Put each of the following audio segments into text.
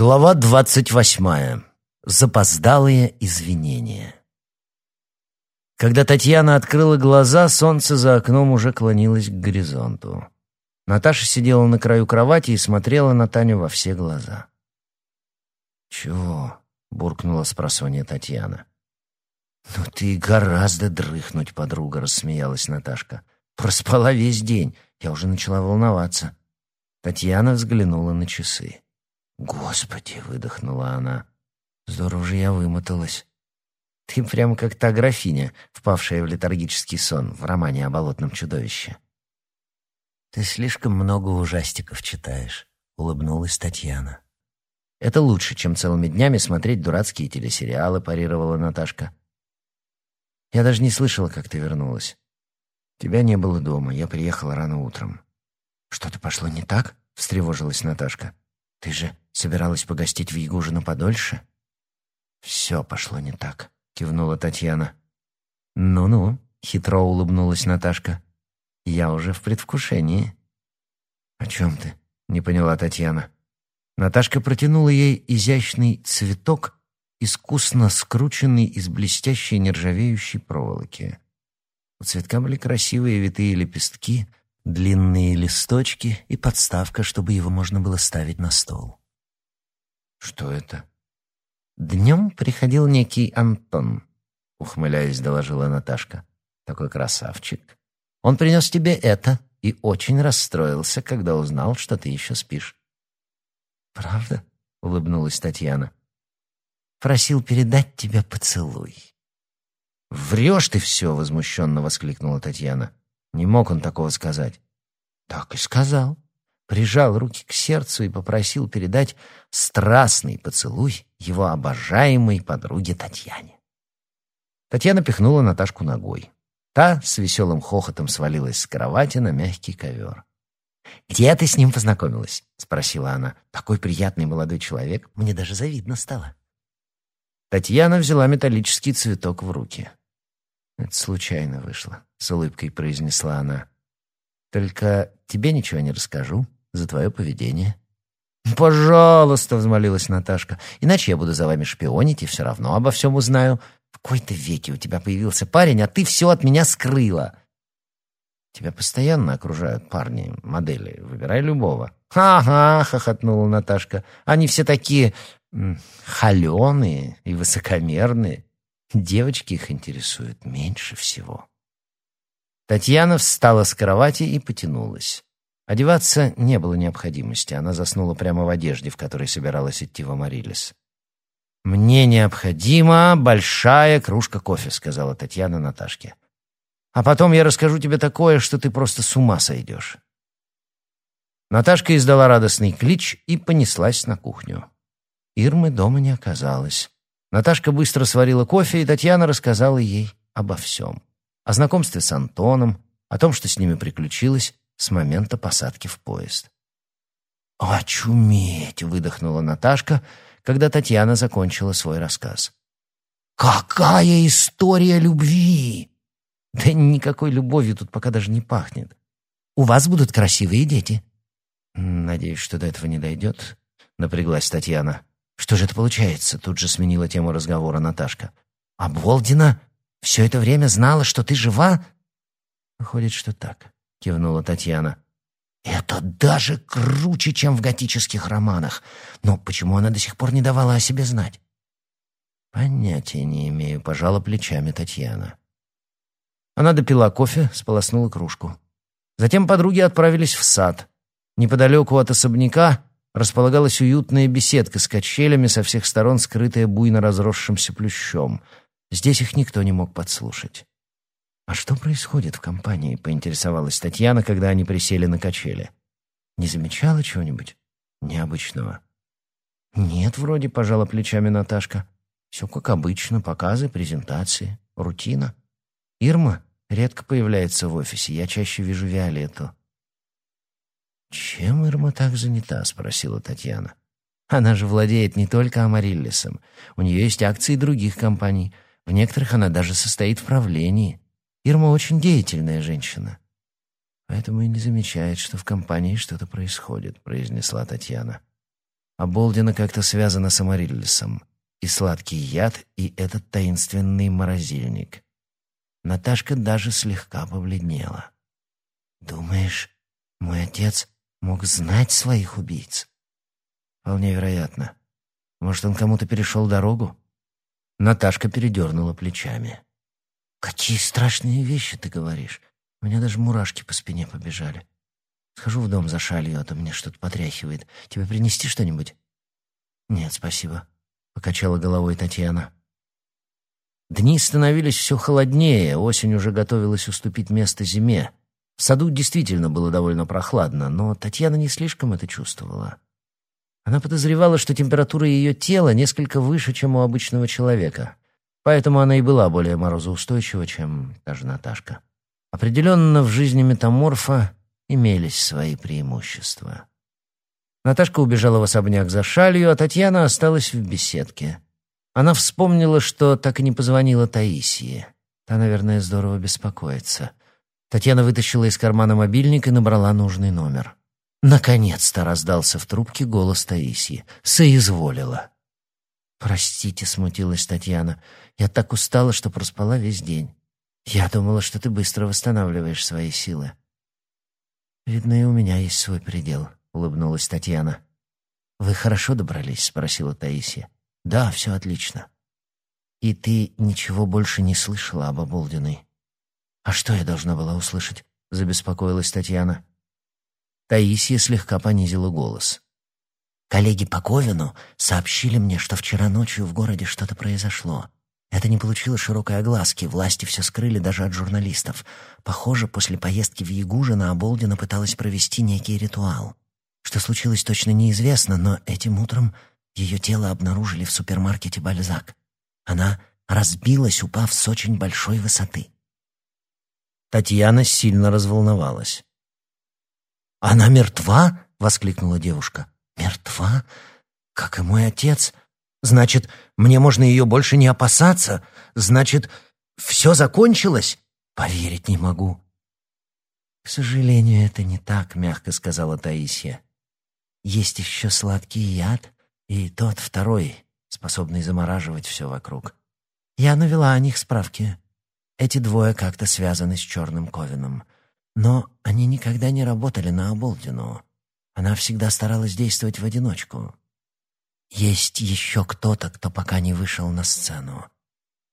Глава двадцать восьмая. Запоздалые извинения. Когда Татьяна открыла глаза, солнце за окном уже клонилось к горизонту. Наташа сидела на краю кровати и смотрела на Таню во все глаза. «Чего?» — буркнула с просонья Татьяна. «Ну ты гораздо дрыхнуть, подруга», — рассмеялась Наташка. «Проспала весь день. Я уже начала волноваться». Татьяна взглянула на часы. «Господи!» — выдохнула она. «Здорово же я вымоталась. Ты прямо как та графиня, впавшая в летаргический сон в романе о болотном чудовище». «Ты слишком много ужастиков читаешь», — улыбнулась Татьяна. «Это лучше, чем целыми днями смотреть дурацкие телесериалы», — парировала Наташка. «Я даже не слышала, как ты вернулась. Тебя не было дома, я приехала рано утром». «Что-то пошло не так?» — встревожилась Наташка. «Ты же Собиралась погостить в Ягужино подольше? Все пошло не так, кивнула Татьяна. Ну-ну, хитро улыбнулась Наташка. Я уже в предвкушении. О чем ты? Не поняла Татьяна. Наташка протянула ей изящный цветок, искусно скрученный из блестящей нержавеющей проволоки. У цветка были красивые витые лепестки, длинные листочки и подставка, чтобы его можно было ставить на стол. «Что это?» «Днем приходил некий Антон», — ухмыляясь, доложила Наташка. «Такой красавчик. Он принес тебе это и очень расстроился, когда узнал, что ты еще спишь». «Правда?» — улыбнулась Татьяна. «Просил передать тебе поцелуй». «Врешь ты все!» — возмущенно воскликнула Татьяна. «Не мог он такого сказать». «Так и сказал прижал руки к сердцу и попросил передать страстный поцелуй его обожаемой подруге Татьяне. Татьяна пихнула Наташку ногой. Та с веселым хохотом свалилась с кровати на мягкий ковер. «Где ты с ним познакомилась?» — спросила она. «Такой приятный молодой человек. Мне даже завидно стало». Татьяна взяла металлический цветок в руки. «Это случайно вышло», — с улыбкой произнесла она. «Только тебе ничего не расскажу за твое поведение». «Пожалуйста», — взмолилась Наташка, «иначе я буду за вами шпионить и все равно обо всем узнаю. В какой-то веке у тебя появился парень, а ты все от меня скрыла». «Тебя постоянно окружают парни, модели. Выбирай любого». «Ага», — хохотнула Наташка, «они все такие холеные и высокомерные. Девочки их интересуют меньше всего». Татьяна встала с кровати и потянулась. Одеваться не было необходимости, она заснула прямо в одежде, в которой собиралась идти в Амарилис. «Мне необходима большая кружка кофе», — сказала Татьяна Наташке. «А потом я расскажу тебе такое, что ты просто с ума сойдешь». Наташка издала радостный клич и понеслась на кухню. Ирмы дома не оказалось. Наташка быстро сварила кофе, и Татьяна рассказала ей обо всем. О знакомстве с Антоном, о том, что с ними приключилось, с момента посадки в поезд. «Очуметь!» — выдохнула Наташка, когда Татьяна закончила свой рассказ. «Какая история любви!» «Да никакой любовью тут пока даже не пахнет. У вас будут красивые дети». «Надеюсь, что до этого не дойдет», — напряглась Татьяна. «Что же это получается?» — тут же сменила тему разговора Наташка. «А Болдина все это время знала, что ты жива?» «Выходит, что так», — кивнула Татьяна. «Это даже круче, чем в готических романах. Но почему она до сих пор не давала о себе знать?» «Понятия не имею», — пожала плечами Татьяна. Она допила кофе, сполоснула кружку. Затем подруги отправились в сад. Неподалеку от особняка располагалась уютная беседка с качелями, со всех сторон скрытая буйно разросшимся плющом. Здесь их никто не мог подслушать. «А что происходит в компании?» — поинтересовалась Татьяна, когда они присели на качели. «Не замечала чего-нибудь необычного?» «Нет, вроде», — пожала плечами Наташка. «Все как обычно, показы, презентации, рутина. Ирма редко появляется в офисе, я чаще вижу Виолетту». «Чем Ирма так занята?» — спросила Татьяна. «Она же владеет не только Амариллисом. У нее есть акции других компаний. В некоторых она даже состоит в правлении. Ирма очень деятельная женщина. Поэтому и не замечает, что в компании что-то происходит, произнесла Татьяна. а Болдина как-то связана с Амариллисом. И сладкий яд, и этот таинственный морозильник. Наташка даже слегка побледнела. «Думаешь, мой отец мог знать своих убийц?» «Вполне вероятно. Может, он кому-то перешел дорогу?» Наташка передернула плечами. «Какие страшные вещи ты говоришь. У меня даже мурашки по спине побежали. Схожу в дом за шалью, а то мне что-то потряхивает. Тебе принести что-нибудь?» «Нет, спасибо», — покачала головой Татьяна. Дни становились все холоднее, осень уже готовилась уступить место зиме. В саду действительно было довольно прохладно, но Татьяна не слишком это чувствовала. Она подозревала, что температура ее тела несколько выше, чем у обычного человека. Поэтому она и была более морозоустойчива, чем та же Наташка. Определенно, в жизни метаморфа имелись свои преимущества. Наташка убежала в особняк за шалью, а Татьяна осталась в беседке. Она вспомнила, что так и не позвонила Таисии. Та, наверное, здорово беспокоится. Татьяна вытащила из кармана мобильник и набрала нужный номер. Наконец-то раздался в трубке голос Таисии. «Соизволила». «Простите», — смутилась Татьяна. «Я так устала, что проспала весь день. Я думала, что ты быстро восстанавливаешь свои силы». «Видно, и у меня есть свой предел», — улыбнулась Татьяна. «Вы хорошо добрались?» — спросила Таисия. «Да, все отлично». «И ты ничего больше не слышала об Оболдиной?» «А что я должна была услышать?» — забеспокоилась Татьяна. Таисия слегка понизила голос. «Коллеги по Ковину сообщили мне, что вчера ночью в городе что-то произошло. Это не получило широкой огласки, власти все скрыли даже от журналистов. Похоже, после поездки в Ягужино Оболдина пыталась провести некий ритуал. Что случилось, точно неизвестно, но этим утром ее тело обнаружили в супермаркете «Бальзак». Она разбилась, упав с очень большой высоты. Татьяна сильно разволновалась. «Она мертва?» — воскликнула девушка. «Мертва? Как и мой отец. Значит, мне можно ее больше не опасаться? Значит, все закончилось? Поверить не могу». «К сожалению, это не так», — мягко сказала Таисия. «Есть еще сладкий яд и тот второй, способный замораживать все вокруг. Я навела о них справки. Эти двое как-то связаны с Черным Ковином. Но они никогда не работали на Оболдину. Она всегда старалась действовать в одиночку. Есть еще кто-то, кто пока не вышел на сцену.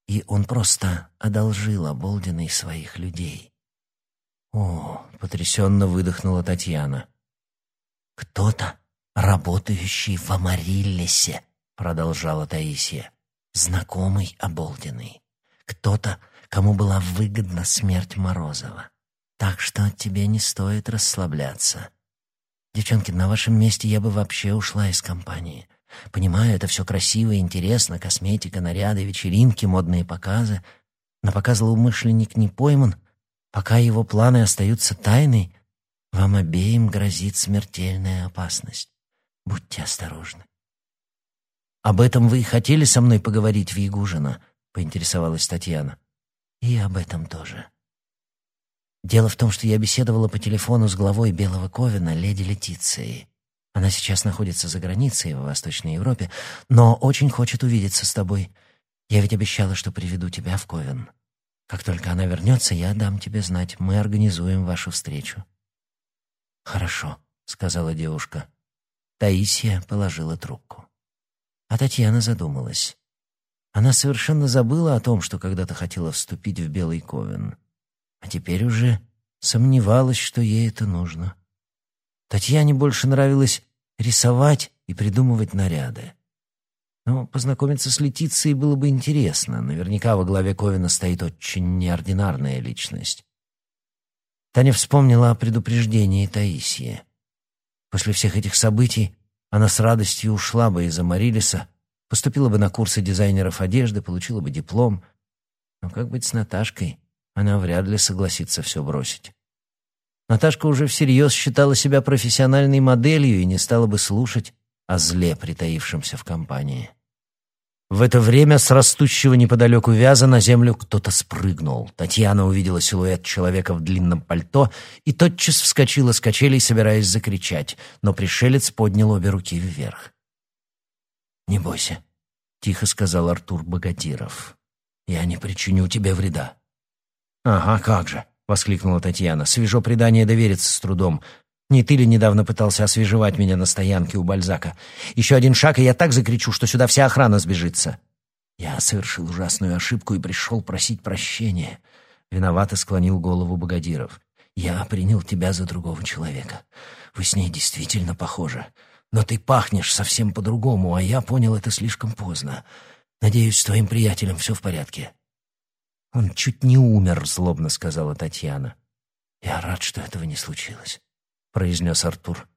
И он просто одолжил Оболдиной своих людей. «О!» — потрясенно выдохнула Татьяна. «Кто-то, работающий в Амариллесе», — продолжала Таисия. «Знакомый Оболдиной. Кто-то, кому была выгодна смерть Морозова. Так что тебе не стоит расслабляться. Девчонки, на вашем месте я бы вообще ушла из компании. Понимаю, это все красиво и интересно, косметика, наряды, вечеринки, модные показы. На показ злоумышленник не пойман. Пока его планы остаются тайной, вам обеим грозит смертельная опасность. Будьте осторожны. «Об этом вы и хотели со мной поговорить в Ягужино?» — поинтересовалась Татьяна. «И об этом тоже». Дело в том, что я беседовала по телефону с главой Белого Ковина, леди Летицией. Она сейчас находится за границей в Восточной Европе, но очень хочет увидеться с тобой. Я ведь обещала, что приведу тебя в Ковен. Как только она вернется, я дам тебе знать. Мы организуем вашу встречу». «Хорошо», — сказала девушка. Таисия положила трубку. А Татьяна задумалась. Она совершенно забыла о том, что когда-то хотела вступить в Белый Ковен а теперь уже сомневалась, что ей это нужно. Татьяне больше нравилось рисовать и придумывать наряды. Но познакомиться с Летицией было бы интересно. Наверняка во главе Ковина стоит очень неординарная личность. Таня вспомнила о предупреждении Таисии. После всех этих событий она с радостью ушла бы из Амарилиса, поступила бы на курсы дизайнеров одежды, получила бы диплом. Но как быть с Наташкой? Она вряд ли согласится все бросить. Наташка уже всерьез считала себя профессиональной моделью и не стала бы слушать о зле, притаившемся в компании. В это время с растущего неподалеку вяза на землю кто-то спрыгнул. Татьяна увидела силуэт человека в длинном пальто и тотчас вскочила с качелей, собираясь закричать, но пришелец поднял обе руки вверх. «Не бойся», — тихо сказал Артур Богатиров. «Я не причиню тебе вреда». «Ага, как же!» — воскликнула Татьяна. «Свежо предание довериться с трудом. Не ты ли недавно пытался освежевать меня на стоянке у Бальзака? Еще один шаг, и я так закричу, что сюда вся охрана сбежится». «Я совершил ужасную ошибку и пришел просить прощения», — виновато склонил голову Богодиров. «Я принял тебя за другого человека. Вы с ней действительно похожи. Но ты пахнешь совсем по-другому, а я понял это слишком поздно. Надеюсь, с твоим приятелем все в порядке». «Он чуть не умер», — злобно сказала Татьяна. «Я рад, что этого не случилось», — произнес Артур.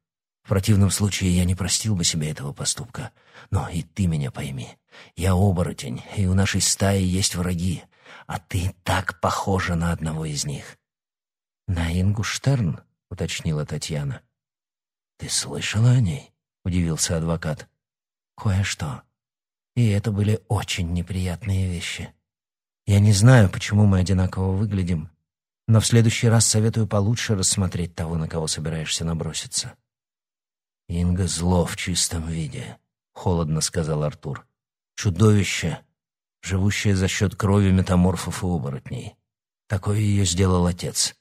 «В противном случае я не простил бы себе этого поступка. Но и ты меня пойми. Я оборотень, и у нашей стаи есть враги, а ты так похожа на одного из них». «На Ингу Штерн?» — уточнила Татьяна. «Ты слышала о ней?» — удивился адвокат. «Кое-что. И это были очень неприятные вещи. Я не знаю, почему мы одинаково выглядим, но в следующий раз советую получше рассмотреть того, на кого собираешься наброситься». «Инга зло в чистом виде», — холодно сказал Артур. «Чудовище, живущее за счет крови метаморфов и оборотней. Такое ее сделал отец.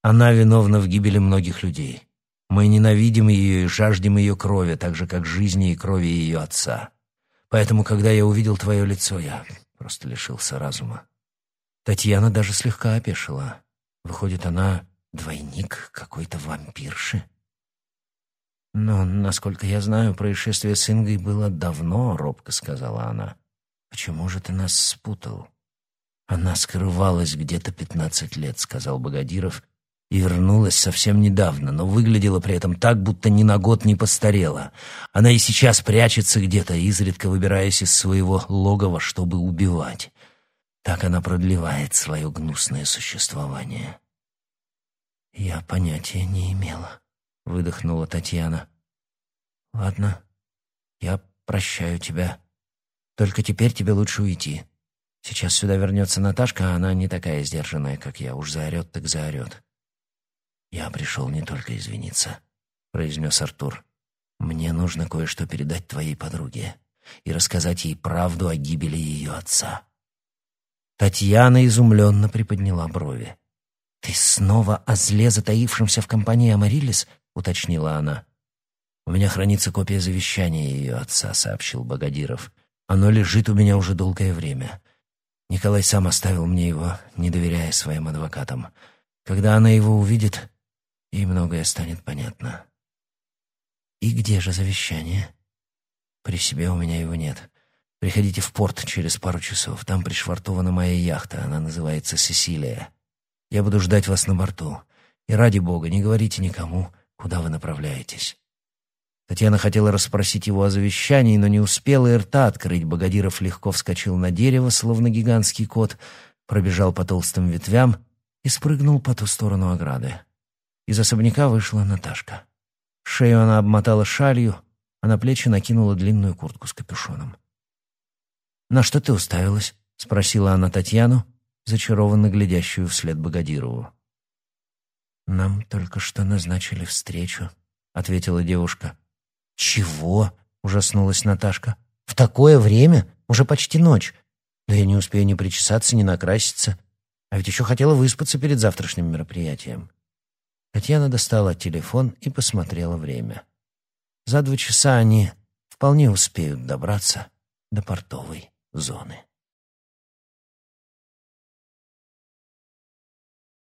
Она виновна в гибели многих людей. Мы ненавидим ее и жаждем ее крови, так же, как жизни и крови ее отца. Поэтому, когда я увидел твое лицо, я просто лишился разума. Татьяна даже слегка опешила. Выходит, она двойник какой-то вампирши? Но, насколько я знаю, происшествие с Ингой было давно, робко сказала она. Почему же ты нас спутал? Она скрывалась где-то пятнадцать лет, сказал Богодиров и вернулась совсем недавно, но выглядела при этом так, будто ни на год не постарела. Она и сейчас прячется где-то, изредка выбираясь из своего логова, чтобы убивать. Так она продлевает свое гнусное существование. «Я понятия не имела», — выдохнула Татьяна. «Ладно, я прощаю тебя. Только теперь тебе лучше уйти. Сейчас сюда вернется Наташка, а она не такая сдержанная, как я. Уж заорет так заорет». «Я пришел не только извиниться», — произнес Артур. «Мне нужно кое-что передать твоей подруге и рассказать ей правду о гибели ее отца». Татьяна изумленно приподняла брови. «Ты снова о зле, затаившемся в компании Амарилис?» — уточнила она. «У меня хранится копия завещания ее отца», — сообщил Богодиров. «Оно лежит у меня уже долгое время. Николай сам оставил мне его, не доверяя своим адвокатам. Когда она его увидит, и многое станет понятно. И где же завещание? При себе у меня его нет. Приходите в порт через пару часов. Там пришвартована моя яхта. Она называется «Сесилия». Я буду ждать вас на борту. И ради бога, не говорите никому, куда вы направляетесь. Татьяна хотела расспросить его о завещании, но не успела и рта открыть. Богодиров легко вскочил на дерево, словно гигантский кот, пробежал по толстым ветвям и спрыгнул по ту сторону ограды. Из особняка вышла Наташка. Шею она обмотала шалью, а на плечи накинула длинную куртку с капюшоном. «На что ты уставилась?» — спросила она Татьяну, зачарованно глядящую вслед Богодирову. «Нам только что назначили встречу», — ответила девушка. «Чего?» — ужаснулась Наташка. «В такое время? Уже почти ночь. Да я не успею ни причесаться, ни накраситься. А ведь еще хотела выспаться перед завтрашним мероприятием». Татьяна достала телефон и посмотрела время. За два часа они вполне успеют добраться до портовой зоны.